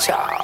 Ciao.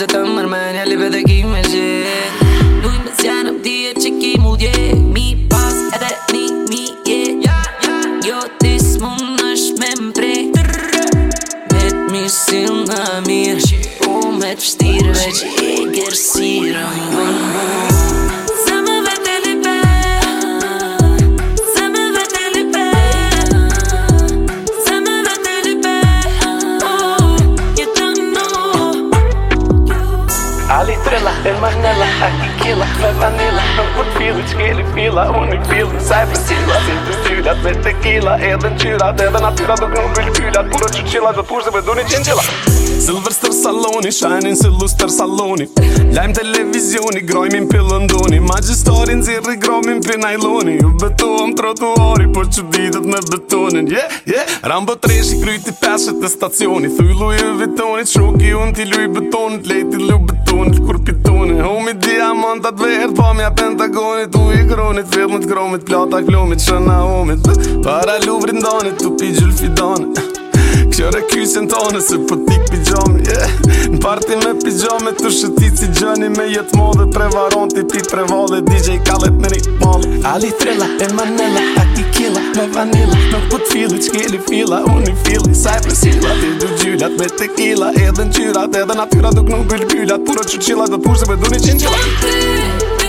se të mërë me një lipe dhe kime që Nuj me zjanëm dhije që ki mu dje Mi pas edhe një mi je Jo tis mund në me mpre Met mi sil në mirë U me të shtirë veç e gërësirë Më më El ma gnala ha tequila, hve vanila Nuk mund po fili qke li fila, un i pilin saj për sila Zidën tyla, dhe tequila, edhe nqyla Dhe dhe natyra, duk nuk për një pyla Pura që qilla, dhe përse për dhoni qenë gjela Silver Star Saloni, shajnin sillu Star Saloni Lajm televizioni, grojmin për lëndoni Majestoni nxirri gromin për najloni Ju betohëm trotuari, po që ditët me betonin yeah, yeah. Rambo treshi, kryti peshet e stacioni Thuj luj e vitonit, shoki unë ti luj betonit Lejti lu betonit, kur pitonit Homi diamantat verë, pa mja pentagonit U i gronit, vilnit, gromit, plata, klomit, shëna omit Para luvrin danit, tupi gjulfi danit Kjo rekysin tane, se po ti Në parti me pijome të si gjëni me jetë modhe Prevaron ti ti prevale DJ Kallet në rikë malë Ali thrilla e manela A ti killa me vanilla Nuk po fili, fili qkeli fila Unë i fili saj presila Ti du gjyllat me tequila Edhe në qyrat edhe natyrat Duk nuk bëllë bëllat Puro qëqillat dhe pushtë Dhe du një qinë qëllat